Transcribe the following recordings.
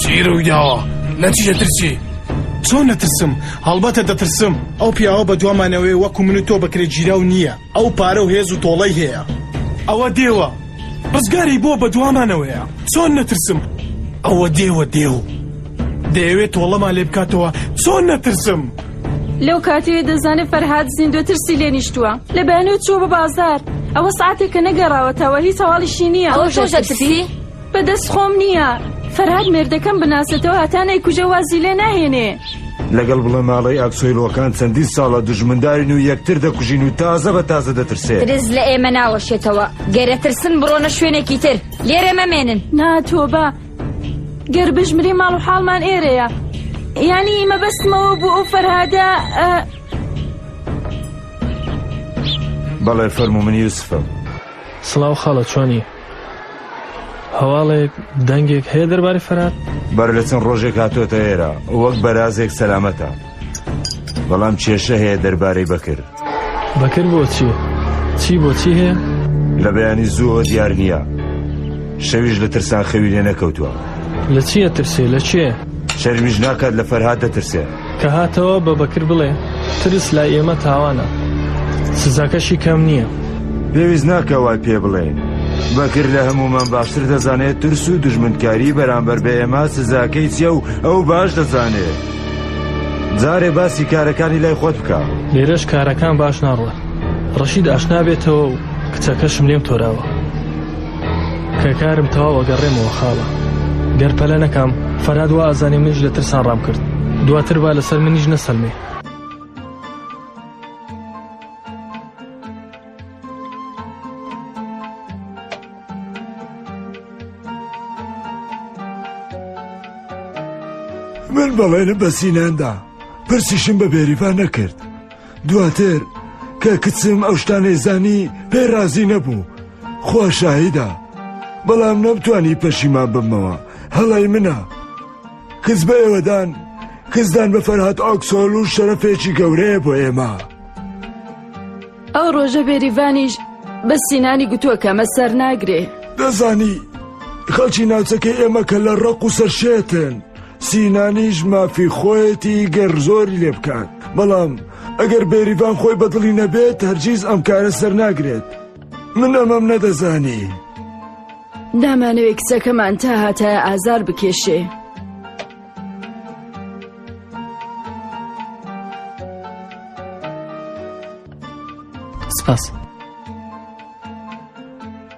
چی ڕووی داوە لەچی دەترسی چۆن نەترسم هەڵبەتە دەترسم ئەو پیاوە بە دوامانەوەی وەکو من و تۆ بەکرێ گیراو نییە ئەو پارە و هێز و تۆڵەی هەیە ئەوە دێوە ڕزگاری بۆ بە دوامانەوەیە چۆن نەترسم ئەوە دێوە دێو دەیەوێت تۆڵەمان لێ بکاتەوە چۆن نەترسم لەو کاتێ دەزانێت فەرهاد زیندوە ترسی لێ نیشتووە لە بەیانەوە چوە بە بازار ئەوە ساعتێک کە نەگەڕاوەتەوە هیچ هەواڵیشی نییە ئەوە شۆژە ترسی؟ بەدەست خۆم نییە فەرهاد مێردەکەم بناسێتەوە هەتا نەیکوژە وازی لێ ناهێنێ لەگەڵ بڵێماڵەی ئاکسۆیلۆکان چەندین ساڵە دژمندارین و یەکتر دەکوژین و تازە بە تازە دەترسێ درز لە ئێمە ناوەشێتەوە گەرە ترسن بڕۆنە شوێنێکی تر لێرە مەمێنن ناتۆبە گەر بژمری ماڵ و حاڵمان ئێرەیە ینی مەبەستمەوە بۆ ئەو فەرهادە بەڵێ فەرمو منی یوسفم سڵاو خاڵە چۆنی هەواڵێک دەنگێک هەیە دەربارەی فەرات بەر لە چەند ڕۆژێک هاتۆتە ئێرە وەک بەرازێک سەلامەتە بەڵام کێشە هەیە دەربارەی بەکرد بەکرد بۆچی چی بۆچی هەیە لە بەیانی زووەوە دیار نییە شەویش لە ترسان خەوی لێ نەکەوتووە لە چیە ترسێ لە چێ شەرمیش ناکات لە فەرهاد دەترسێ کە هاتەوە بە بەکر بڵێ، ترس لای ئێمە تاوانە، سزاکەشی کەم نییە. پێویست ناکا وای پێ بڵێین. بەکر لە هەموومان باشتر دەزانێ ترس و دوژمنکاری بەرامبەر بە ئێمە سزاکەی چییە و ئەو باش دەزانێ. جارێ باسی کارەکانی لای خۆت بکە. لێرەش کارەکان باش ناڕوا. ڕەشید ئاشنا بێتەوە و کچەکەشم لێم تۆراوە. کە کارم تەواو ئەگەڕێمەوە خاڵە گەر پەلە نەکەم فەراد وا ئازانی منیش لە ترسا ڕام کرد دواتر با لەسەر منیش نەسەلمێ من بەڵێنم بە سیناندا پرسیشم بە بێریڤان نەکرد دواتر کە کچم ئەو شتانەی زانی پێ رازی نەبوو خوا شاهیدا بەڵام نەمتوانی پەشیمان ببمەوە هەڵی منە کز بە ئێوەدان کزدان بە فەرهات ئاکسۆل و شەرەفێکی گەورەیە بۆ ئێمە ئەو ڕۆژە بێریڤانیش بە سینانی گوتووە کەمە سەر ناگرێ دەزانی خەڵکی ناوچەکەی ئێمە کە لە ڕق و سەرشێتن سینانیش مافی خۆیەتی گەر زۆری لێ بکات بەڵام ئەگەر بێریڤان خۆی بەدڵی نەبێت هەرگیز ئەم کارە سەر ناگرێت من ئەمەم نەدەزانی دامانەوەی کچەکەمان تا هاتایە ئازار بکێشێ سپاس.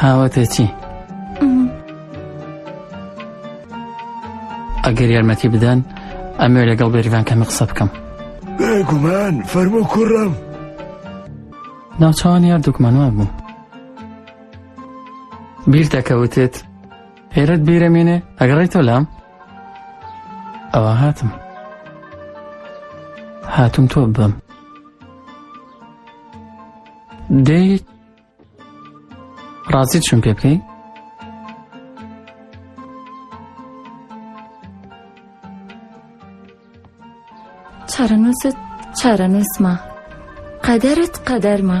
هاوەتێتی ئەگەر یارمەتی بدەن ئەمێ لەگەڵ بێریڤان کەمی قسە بکەم بێگومان فەرمو کوڕم ناوچوان یار دوکمانوە بوو بیر دەکەوتێت هێرت بیرەمێنێ ئەگەڕێتەوە لام ئەوە هاتم هاتم تۆ بم دەیت ڕازیت چون پێ بکەین چارەنووست چارەنووسمە قەدەرت قەدەرمە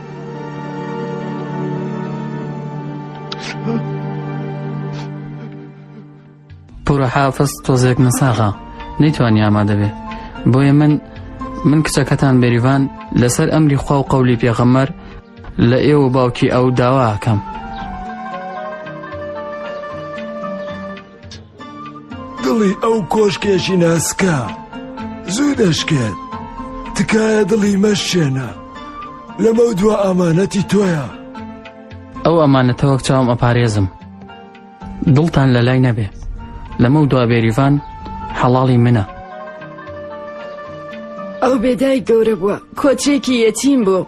پورە حافز تۆزێک من ساغا نەیتوانی ئامادە بێ بۆیە من من کچەکەتان بێریڤان لەسەر ئەمری خوا و قەولی پێغەمەر لە ئێوە باوکی ئەو داواکەم دڵی ئەو کۆشکێکی ناسکە زوو دەشکێت تکایە دڵی مەشێنە لەمە دو ئامانەتی تۆیە ئەو ئەمانەتە وەک چاوم ئەپارێزم دڵتان لە لای نەبێ لەمە دو بێریڤان حەڵاڵی منە ئەو بێدای گەورە بووە کۆچێکی یەتیم بوو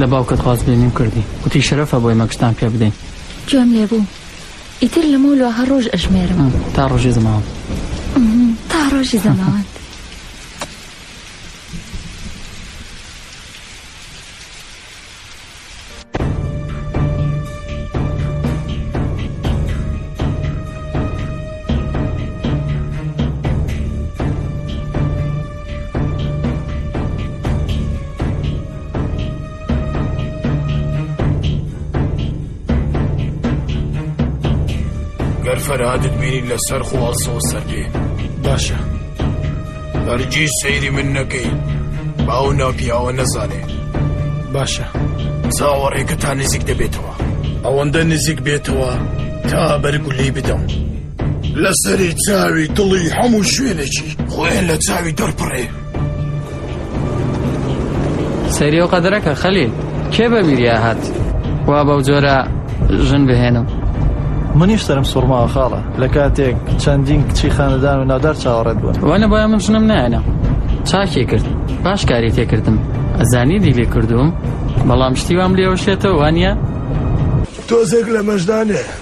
لە باوکت وازبێنیم کردی وتی شەرەفە بۆی مەکستان پێ بدەین. گوێم لێ بوو ئیتر لەمەو لۆ هەر ڕۆژ ئەژمێرم. ئم، تا ڕۆژی زەماوەند. ئم، تا ڕۆژی زەماوەند. گەر فەرهادت بینی لەسەر خۆ هەڵسەوە سەر پێ باشە هەرگیز سەیری من نەکەی باو ناپیاوە نەزانێ باشە چاوەڕێکە تا نزیک دەبێتەوە ئەوەندە نزیک بێتەوە تا بەرگولەی بدەم لەسەری چاوی دڵی هەموو شوێنێکی خۆیان لە چاوی دەرپڕێ سەریەوە قەدرەکە خەلیل کێ بە بیریا هات وا بەو جۆرە ژن بهێنم منیش سرم سوڕماوە خاڵە لە کاتێک چەندین کچی خانەدان و نادار چاوەڕێت بوون وانە بۆە من ژنم نایەنە چاکێ کرد باش کاری تێکردم ئەزانی دیلێ کردوم بەڵام شتیوام لێوە شێتەوە وانە تۆزێک لە مەشدانێ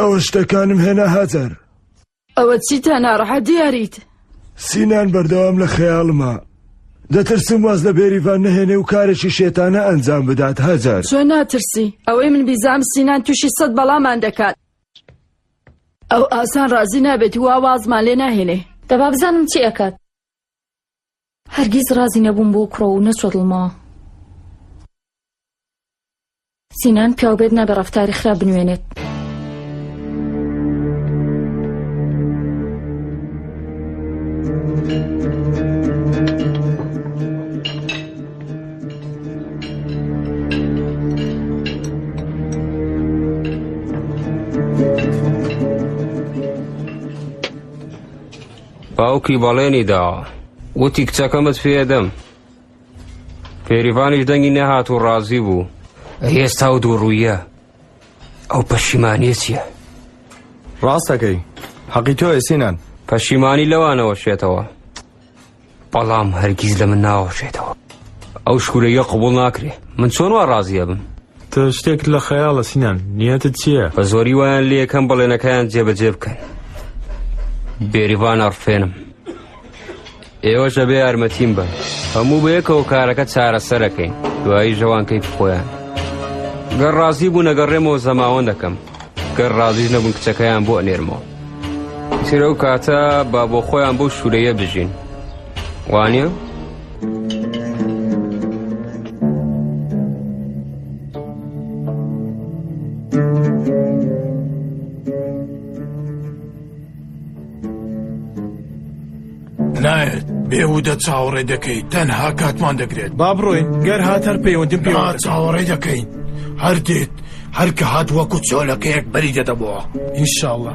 ئەوە شتەکانم هێنا هەزار ئەوە چیتە ناڕەحە دیاریت سینان بەردەوام لە خەیاڵمە دەترسم واز لە بێریڤان نەهێنێ و کارێکی شێتانە ئەنجام بدات هەزار چۆن ناترسی ئەوەی من بیزام سینان تووشی سەد بەڵامان دەکات ئەو ئاسان ڕازی نابێت وا وازمان لێ ناهێنێ دەبا بزانم چی ئەکات هەرگیز ڕازی نەبووم بۆ کوڕە و نەچۆدڵمەوە سینان پیاو بێت نابێ ڕەفتاری خراپ بنوێنێت. باوکی بەڵێنی داوە وتی کچەکەمت پێدەم پێریڤانیش دەنگی نەهات و ڕازی بوو ئێستا و دوو ڕوویە ئەو پەشیمانە چییە؟ ڕاستەکەی حەقی تۆ ئێسینان پەشیمانی لەوانەوە شێتەوە بەڵام هەرگیز لە من ناوەشێتەوە ئەو شکورەیە قوبول ناکرێ من چۆن وا ڕازیە بم تە شتێک لە خەیاڵە سینان نیەتت چییە؟ بە زۆری وایان لەکەم بەڵێنەکەیان جێبەجێ بکەن بێریڤان ئەڕفێنم ئێوەش ئەبێ یارمەتیم بە هەموو بەیەکەوە کارەکە چارەسەرەکەین دوایی ژەوانکەی خۆیان گەر ڕازی بوو نەگەڕێمەوە زەماوە دەکەم گەر ڕازیش نەبوون کچەکەیان بۆ نێرمەوە ترە و کاتە با بۆ خۆیان بۆ شوورەیە بژین وانە؟ نایەت بێهودە چاوەڕێ دەکەیت تەنها کاتمان دەگرێت با بڕۆین گەر هاتەر پەیوەندیم پێ چاوەڕێ دەکەین هەر دێت هەرکە هات وەکو چۆلەکەیەک بەری دەدەبەوە ئینشاءله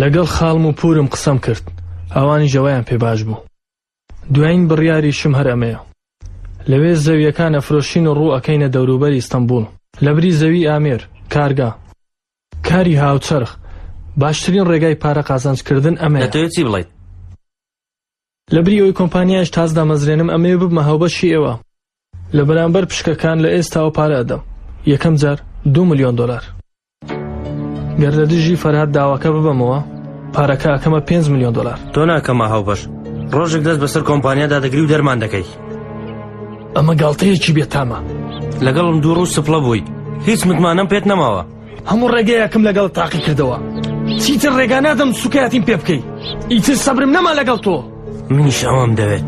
لەگەڵ خاڵم و پورم قسەم کرد ئەوانی ژەوەیان پێ باش بوو دوایین بڕیاریشم هەر ئەمەیە لەوێ زەویەکان ئەفرۆشین و ڕوو ئەەکەینە دەوروبەری ئیستەمبول لەبری زەوی ئامێر کارگا کاری هاوچەرخ باشترین ڕێگای پارە قازانجکردن ئەمە دەتەوێت چی بڵیت لە بری ئەوەی کۆمپانیایش تاس دامەزرێنم ئەمەوێ ببمە هاوبەشی ئێوە. لە بەرامبەر پشکەکان لە ئێستاوە پارە ئەدەم. یەکەم جار دوو ملیۆن دۆلار. گەر لە دژی فەرهاد داواکە ببەمەوە پارەکە ئەکەمە پێنج ملیۆن دۆلار. تۆ ناکەمە هاوبەش. ڕۆژێک دەست بەسەر کۆمپانیادا دەگری و دەرمان دەکەی. ئەمە گاڵتەیەکی بێتامە. لەگەڵم دووڕوو سپڵە بوویت. هیچ متمانەم پێت نەماوە. هەموو ڕێگەیەکم لەگەڵ تاقی کردەوە چیتر ڕێگا نادەم سوکایەتیم پێ بکەی ئیتر سەبرم نەما لەگەڵ تۆ منیش ئەوەم دەوێت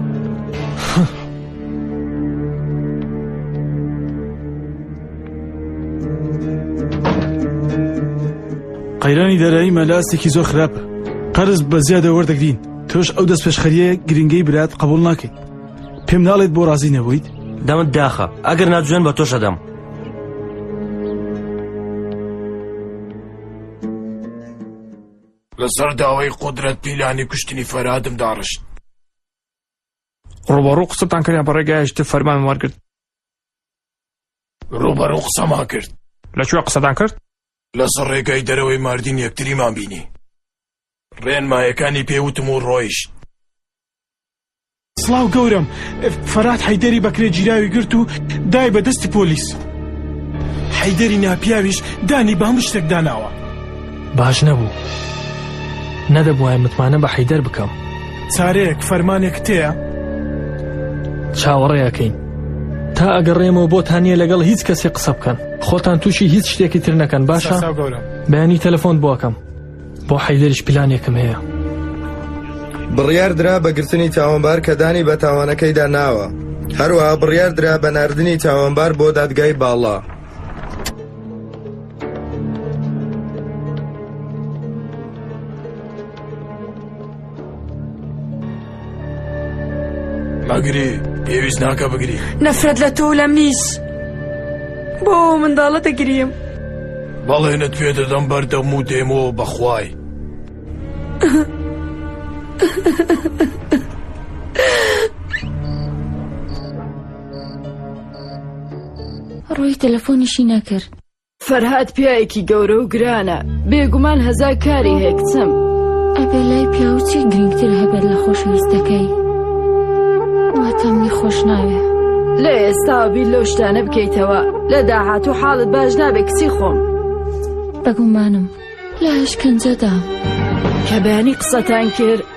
قەیرانی دارایی مەلاسێکی زۆر خراپە قەرز بە زیادە وەردەگرین تۆش ئەو دەست پێشخەریە گرنگەی برات قبول ناکەیت پێم ناڵێت بۆ ڕازی نەبوویت دەمت داخە ئەگەر ناجوێن بە تۆشەدەم لەسەر داوای قودرەت پیلانی کوشتنی فەرادم داڕشت ڕوبەڕوو قسەتان کردیان بە ڕێگایشت فەرمان وەرگرت ڕوبەڕوو قسەمان کرد لە کوێ قسەتان کرد لەسەر ڕێگای دەرەوەی ماردین یەکتریمان بینی ڕێنمایەکانی پێوتم و ڕۆیشت سڵاو گەورەم، فەرات حەیدەری بەکرێگیراوی گرت و دای بە دەستی پۆلیس. حەیدەری ناپیاویش دانی بە هەموو شتێک داناوە. باش نەبوو. نەدەبوایە متمانە بە حەیدەر بکەم. چارەیەک فەرمانێکت هەیە؟ چاوەڕێ ئەکەین. تا ئەگەڕێمەوە بۆتان نییە لەگەڵ هیچ کەسێک قسە بکەن. خۆتان تووشی هیچ شتێکی تر نەکەن باشە؟ سەرساو گەورەم. بەیانی تەلەفۆنت بۆ ئەکەم. بۆ حەیدەریش پلانێکم هەیە بڕیار درا بە گرتنی تاوانبار کە دانی بە تاوانەکەیدا ناوە هەروە بڕیار درا بە نردنی تاوانبار بۆ دادگای باڵا مەگری پێویست ناکە بگری نەفرەت لە تۆ لەم نیس بۆ منداڵە دەگریم بەڵێنت پێ دەدەم بەردەم و دێمەوە بەخوای ڕۆی تەلەفۆنیشی نەکرد فەرهاد پیایەکی گەورە و گرانە بێگومان هەزار کاری هەیە کچم ئەبێ لای پیاو چی گرنگتر هەبێت لە خۆشەویستەکەی واتەمنی خۆش ناوێ لە ئێستاوە بیر لەو شتانە بکەیتەوە لە داهاتوو حاڵت باش نابێ کچی خۆم بەگومانم لە ئەشکەنجەدا کە بەیانی قسەتان کرد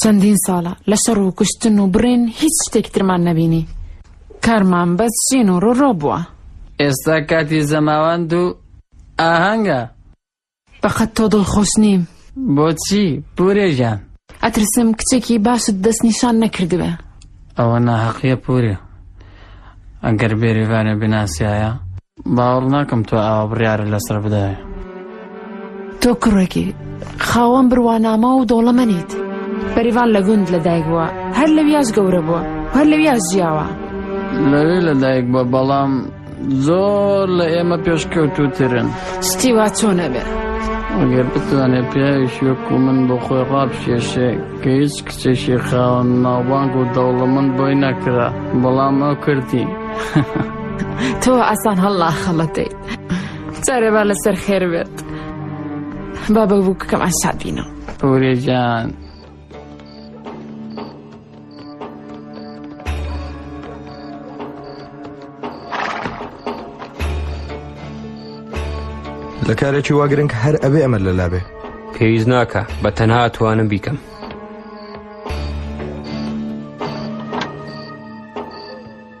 چەندین ساڵە لە شەڕ و کوشتن و بڕین هیچ شتێکی ترمان نەبینی کارمان بەس شین و ڕۆڕۆ بووە ئێستا کاتی زەماوەند و ئاهەنگە بەقەد تۆ دڵ خۆش نیم بۆچی پورێژان ئەترسم کچێکی باشت دەست نیشان نەکردبێ ئەوە ناحەقیە پورێ ئەگەر بێریڤانە بناسیایە باوەڕ ناکەم تۆ ئاوا بڕیارە لەسەر بدایە. تۆ کوڕێکی خاوەن بڕوانامە و دەوڵەمەنیت. بەریڤان لە گوند لە دایک بووە هەر لە ویاس گەورە بووە هەر لە ویاس جیاوە. لەوێ لە دایک بە بەڵام زۆر لە ئێمە پێشکەوتوترن. ستی وا چۆن نەبێ. ئەگەر بتوانێت پیاوێکی وەکو من بۆ خۆی ڕابکێشێ کە هیچ کچێکی خاوەن ناوبانگ و دەوڵەمەند بۆی نەکرا بەڵام ئەو کردی. تۆ ئاسان هەڵا خەڵەتەی جارێبا لەسەر خێر بێت با بە بوو کەم ئاسابینە پورێجان لە کارێکی واگرنگ هەر ئەبێ ئەمە لە لابێ پێویست ناکە بە تەنها توانم بیکەم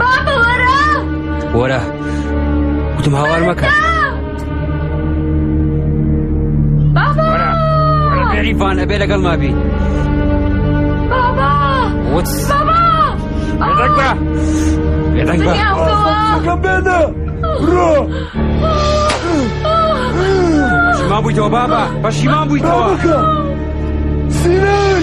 بابە وەرە وەرە وتم هاوار مەکە بێریڤان ئەبێ لەگەڵ مابی وت بێدەنگ بە بێدەنگ بە بێدە ڕۆ پەشیمان بوویتەوە بابا پەشیمان بوویتەوە سینەی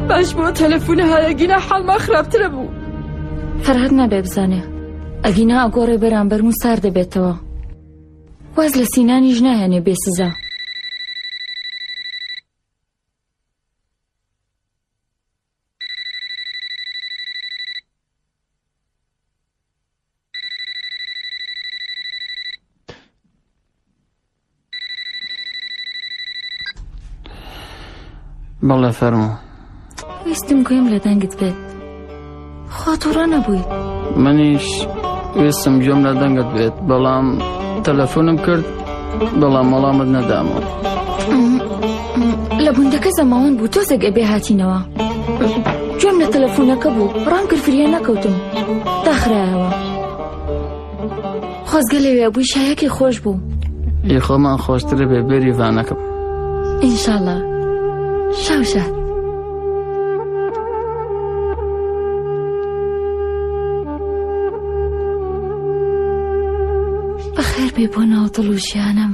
باش بۆ تەلەفونە هەیە گینا حاڵما خراپترە بوو فەرهاد نابێ بزانێ ئەگینا ئەگۆڕێ بەرامبەر و سار دەبێتەوە واز لە سینانیش نایەنێ بێ سزا بەڵێ فەرمو ویستم گوێم لە دەنگت بێت خوا تووڕە نەبوویت منیش وێسم گوێم لە دەنگت بێت بەڵام تەلەفۆنم کرد بەڵام وەڵامت نەدامەوە لە بوندەکە زەماون بوو تۆزێک ئەبێ هاتینەوە گوێم لە تەلەفۆنەکە بوو ڕام کرد فریە نەکەوتم داخرایەوە خۆزگە لەوێ بووی شایەکی خۆش بوو ی خۆمان خۆشترە بێ بێری ڤانەکەم ئینشاالله شاوشات بەخێر بێ بۆ ناو دڵ و ژیانم.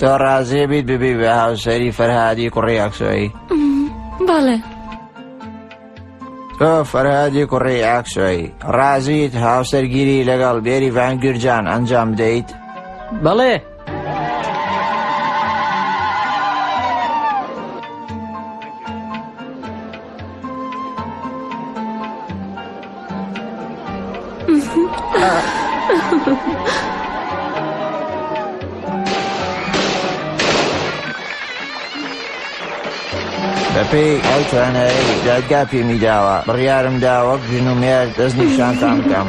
تۆ ڕازی بیت ببی بە هاوسەری فەرهادی کوڕی ئاکسۆی بەڵێ تۆ فەرهادی کوڕی ئاکسۆی ڕازیت هاوسەرگیری لەگەڵ بێری ڤانگیرجان ئەنجام دەیت بەڵێ بەپێی ئەو توانایی دادگا پێمی داوە بڕیارم دا وەک ژن و مێر دەست نیشانتان بکەم.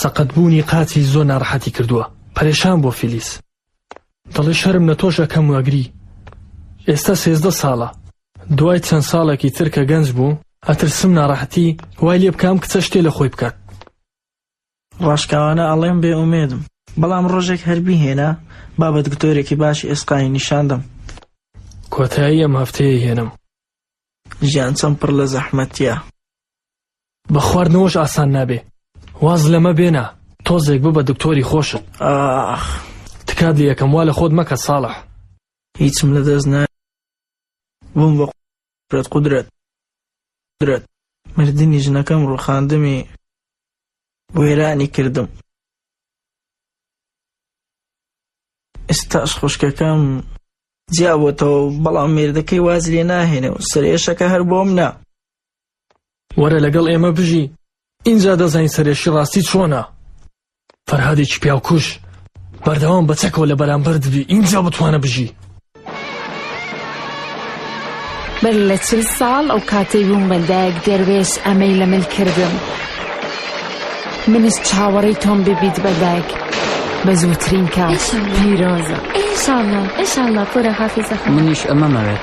سەقەت بوونی قاچی زۆر ناڕەحەتی کردووە پەرێشان بووە فیلیس دەڵێ شەرم لە تۆش ئەکەم و ئەگری ئێستا سێزدە ساڵە دوای چەند ساڵێکی تر کە گەنج بوو ئەترسم ناڕەحەتی وای لێ بکەم کچە شتێ لە خۆی بکات ڕاشکاوانە ئەڵێم بێ ئومێدم بەڵام ڕۆژێک هەر بیهێنا با بە دکتۆرێکی باشی ئێسقانی نیشان دەم کۆتایی ئەم هەفتەیە هێنم ژیان چەند پڕ لە زەحمەتیە بە خواردنەوەش ئاسان نابێ واز لەمە بێنە تۆزێک ببە دکتۆری خۆشت ئاخ تکات لە یەکەم وا لە خۆت مەکە ساڵح هیچم لە دەست نا بووم بە قدرەت قدرەت قدرەت مردنی ژنەکەم ڕوخاندمی وێرانی کردم ئێستاش خوشکەکەم جیابەتەوە بەڵام مێردەکەی واز لێ ناهێنێ و سرێشەکە هەر بۆم نا وەرە لەگەڵ ئێمە بژی ئینجا دەزانین سەرێشی ڕاستی چۆنە فەرهادێکی پیاوکوش بەردەوام بە چەکەوە لە بەرامبەر دبی ئینجا بتوانە بژی بەر لە چل ساڵ ئەو کاتەی بووم بەندایەک دەروێش ئەمەی لە مل کردم منیش چاوەڕی تۆم ببیت بەدایک بە زووترین کات پیرۆزە ئێشاڵە ئێشاڵە پۆرە حافیزە منیش ئەمەمەوێت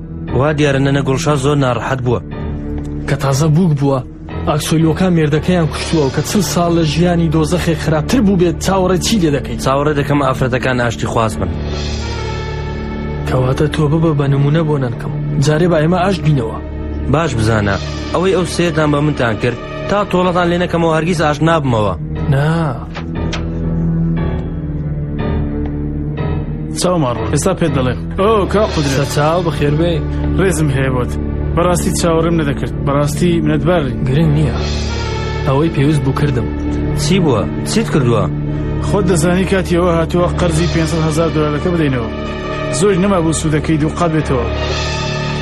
وا دیارە نەنە گوڵشا زۆر ناڕەحەت بووە کە تازە بووک بووە ئاکسۆیلۆکان مێردەکەیان کوشتووە و کە چل ساڵ لە ژیانی دۆزەخێک خراپتر بوو بێت چاوەڕێ چی لێ دەکەیت چاوەڕێ دەکەم ئافرەتەکان ئاشتی خواز بن کەواتە تۆ ببە بە نمونە بۆ نەنکم جارێ بە ئێمە ئاشت بینەوە باش بزانە ئەوەی ئەو سێدان بە منتان کرد تا تۆڵەتان لێ نەکەمەوە هەرگیز ئاش نابمەوە نا چاومان ڕۆ ئێستا پێت دەڵێم ئۆ کا قدرە چاو بەخێر بێ ڕێزم هەیە بۆت بەڕاستی چاوەڕێم نەدەکرد بەڕاستی منەتبار گرنگ نییە ئەوەی پێویست بوو کردم چی بووە چیت کردووە خۆت دەزانی کاتیەوە هاتووە قەرزی 500 هزار دلارەکە بدەینەوە زۆری نەمابوو سوودەکەی دووقات بێتەوە.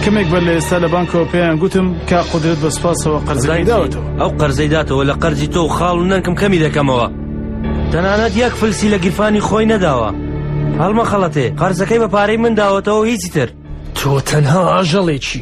کەمێک بەر لە ئێستا لە بانکەوە پێیان گوتم کا قدرت بە سپاسەوە قەرزەکەی داوەتەوە ئەو قەرزەی داتەوە لە قەرزی تۆ و خاڵ و نەنکم کەمی دەکەمەوە تەنانەت یەک فلسی لە گیرفانی خۆی نەداوە هەڵمە خەڵەتێ قەرزەکەی بە پارەی من داوەتەوە هیچی تر تۆ تەنها ئاژەڵێکی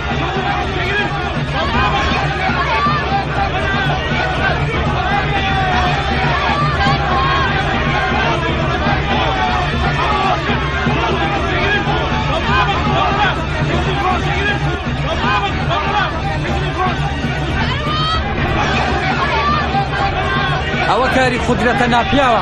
ئەوە کاری قودرەتە ناپیاوە.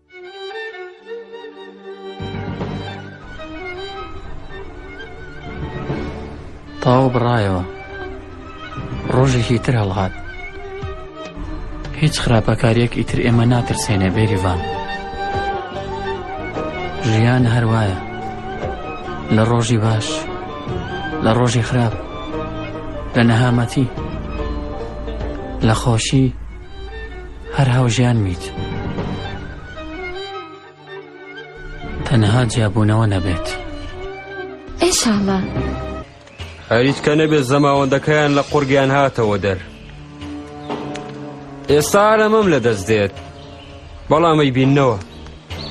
تاو بڕایەوە ڕۆژێکی تر هەڵهات هیچ خراپەکاریەک ئیتر ئێمە ناترسێنێ بێریڤان ژیان هەروایە لە ڕۆژی باش لە ڕۆژی خراپ لە نەهامەتی لە خۆشی هەر هاوژیان میت تەنها جیابونەوە نەبێت ئێشاڵا هەریت کە نەبێت زەماوەندەکەیان لە قورگیان هاتەوە دەر ئێستا ئارەمەم لە دەست دێت بەڵامەی بینەوە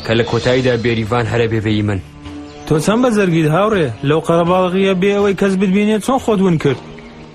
کە لە کۆتاییدا بێریڤان هەرە بێبێی من تۆ چەند بە زەرگیت هاوڕێ لەو قەرەباڵغیە بێ ئەوەی کەس ببینێت چۆن خۆت ون کرد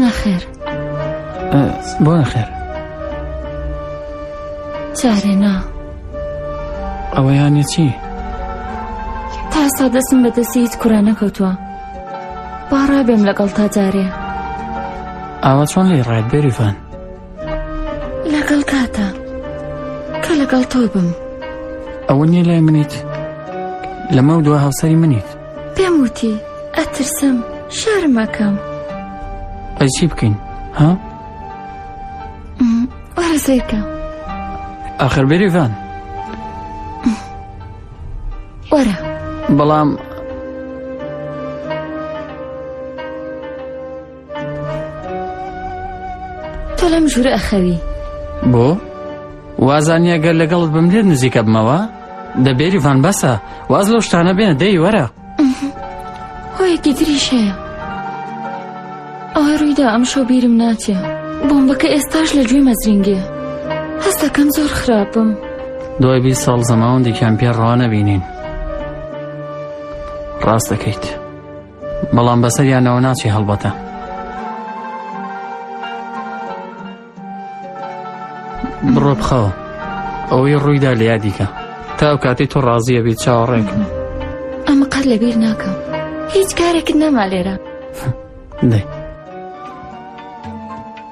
ناخێر بۆ نەخێر چارێ نا ئەوە یانە چی؟ تا ئێستا دەستم بەدەستی هیچ کورا نەکەوتووە باڕابێم لەگەڵ تا جارێ ئاوا چۆن لێ ڕایت بێریڤان لەگەڵ کاتا کە لەگەڵ تۆ بم ئەوە نییە لای منیت لەمە و دو هاوسەری منیت پێم وتی ئەترسم شارمەکەم ئەچی بکەین ها؟ وەرە سیرکە ئاخر بێریڤان وەرە بەڵام تۆ لەم ژوورە ئەخەوی بۆ؟ وازانیە گەر لەگەڵت بم لێت نزیکە بمەوە؟ دەبێری ڤان بەسە واز لەو شتانە بێنە دەی وەرە هۆیەکی تریش هەیە ئەوە ڕوویدا ئەم شەو بیرم ناچێ بۆمبەکە ئێستاش لە گوێ مەزرینگێ هەستەکەم زۆر خراپم دوای بی ساڵ زەماوەندێکیان پێ ڕوانە بینین ڕاست دەکەیت. بەڵام بەسەریانەوە ناچی هەڵبەتە بڕۆ بخەوە ئەوەی ڕوویدا لە یادیکە تا ئەو کاتی تۆ ڕازیە بیت چاوەڕێکم ئەمە قەر لەبیر ناکەم هیچ کارێکت نەما لێرە دەی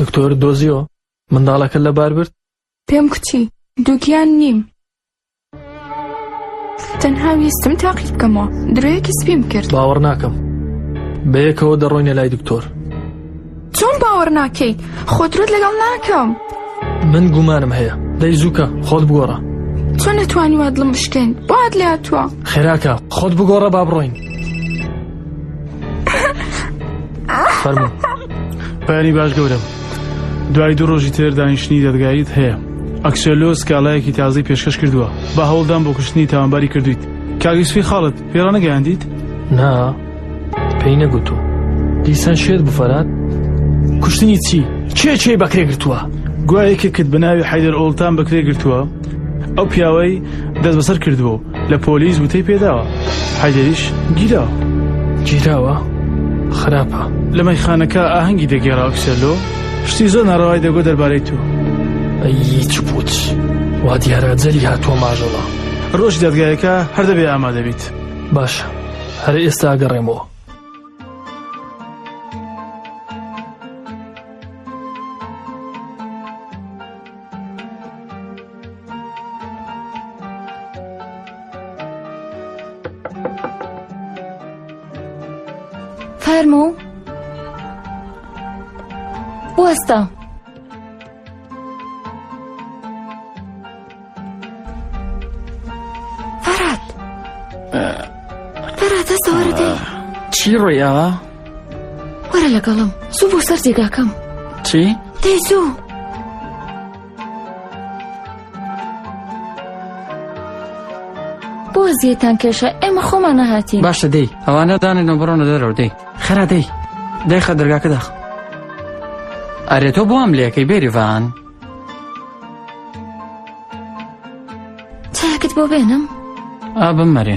دکتۆر دۆزیۆ منداڵەکە لەبار برد؟ پێم کوتی دووگیان نیم. تەنها ویستم تاقی بکەمەوە درۆیەکی سپیم کرد باوەڕ ناکەم بەیەکەوە دەڕۆینە لای دکتۆر چۆن باوەڕ ناکەیت خۆترت لەگەڵ ناکەم من گومانم هەیە دەی زووکە خۆت بگۆڕە چۆن نەتوانی وادڵم بشکێن بۆات لاتوە خێراکە خۆت بگۆڕە با بڕۆین فەرموو پایانی باش گەورەم دوای دوو ڕۆژی تر دانیشتنی دەدگایت هەیە ئەکسۆلۆ سکاڵایەکی تازەی پێشکەش کردووە بە هەوڵدان بۆ کوشتنی تاوانباری کردویت کاگیسفی خاڵت پێڕانەگەیاندیت نا پێی نەگوتو دیسان شێت بفەرات کوشتنی چی چێ چێ بەکرێ گرتووە گوایەکێکت بەناوی حیدەر ئۆڵتان بەکرێ گرتووە ئەو پیاوەی دەست بەسەر کردبوو لە پۆلیس وتەی پێداوە حەیدەریش گیراوە گیراوە خراپە لە مەیخانەکە ئاهەنگی دەگێڕاو کسەلۆ شتی زۆر ناڕەوای دەگۆ دەربارەی تو ئەی چ بوت وا دیارە جەلی هاتووە ماژەڵە ڕۆژ دادگایەکە هەر دەبێ ئامادەبیت باشە هەر ئێستا گەڕێمەوە فەرموو وەستە فەرات فەرات هەستە وەرە دێ چی ڕێیاوە؟ وەرە لەگەڵم زوو بۆ سەر جێگاکەم چی؟ دەی زوو بۆ زیێتان کێشە ئێمە خۆمان نەهاتین باشە دەی ئەوانە دانێنەوە بڕۆنە دەرەوە دەی خەرا دەی دەی خە دەرگاکە داخ ئەرێ تۆ بۆم لەکەی بێریڤان چاکت بۆ بێنم ئا بم مەرێ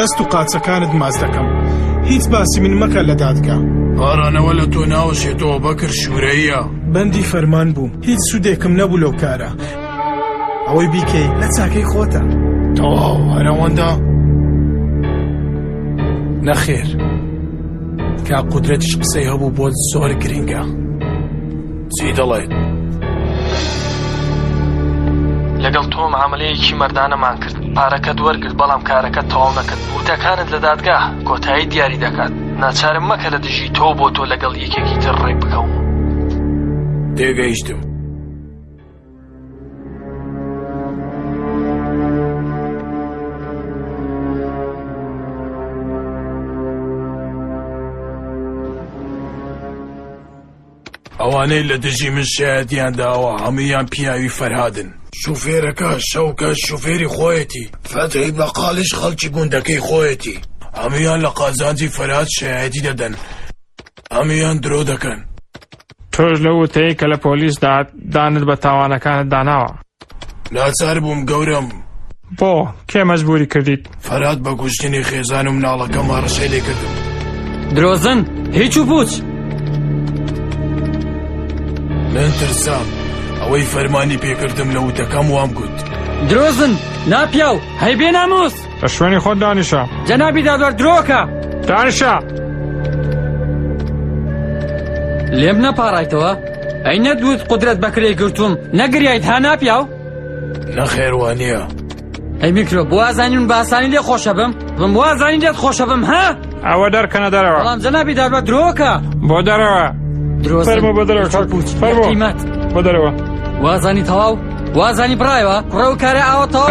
دەست و قاچەکانت ماز دەکەم هیچ باسی من مەکە لە دادگا پارانەوە لە تۆ ناوەشێتەوە بەکر شوورەیە بەندی فەرمان بووم هیچ سوودێکم نەبوو لەو کارە ئەوەی بیکەی لە چاکەی خۆتە تەواو هەرەوەندە نەخێر کا قودرەتیش قسەی هەبوو بۆت زۆر گرنگە چی دەڵێت لەگەڵ تۆ معاملەیەکی مردانەمان کرد پارەکەت وەرگرت بەڵام کارەکە تەواو نەکرد وتەکانت لە دادگا کۆتایی دیاری دەکات ناچارم مەکە لە دژی تۆ بۆ تۆ لەگەڵ یەکێکی تر ڕێک بکەوم تێگەیشتم ئەوانەی لە دژی من شایەتیان داوە هەمویان پیاوی فەرهادن شوفێرەکە شەوکە شوفێری خۆیەتی فەتحی بەقاڵش خەڵکی گوندەکەی خۆیەتی هەمویان لە قازانجی فەرهاد شایەتی دەدەن هەمویان درۆ دەکەن تۆش لەو وتەیە کە لە پۆلیس دات دانت بە تاوانەکانت داناوە ناچار بووم گەورەم بۆ کێ مەجبوری کردیت فەرات بە کوشتنی خێزان و مناڵەکەم هەڕشەی لێ کردم درۆزن هیچ و پوچ من ترسام ئەوەی فەرمانی پێکردم لە وتەکەم وام گوت درۆزن ناپیاو هەیبێ نامۆس لە شوێنی خۆت دانیشە جەنابی دادوەر درۆکە دانیشە لێم نەپاڕایتەوە ئەی نەدوت قدرەت بەکرێ گرتووم نەگریایت ها ناپیاو نەخێوە نییە ئەی میکرۆ بوازانین باسانی لێ خۆشە بم بم وازانین لێت خۆشە بم ها ئەوە دەرکەنە دەرەوە بەڵام جەنابی دادوەر درۆکە بۆ دەرەوە درۆسەرمە بە دەرەوە بە دەرەوە وازانی تەواو وازانی بڕایەوە کوڕە و کارە ئاوە تەواو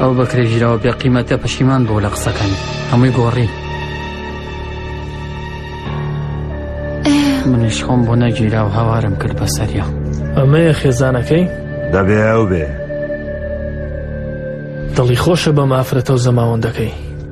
ئەو بەکرێ ژراوە بێ قیمەتە پەشیمان بۆ لە قسەکانی هەمووی گۆڕی منیش خۆم بۆ نەگیرا و هاوارم کرد بە سەریا ئەمەیە خێزانەکەی دەبێ ئەو بێ دڵی خۆشە بە مافرەتە و زەماوەندەکەی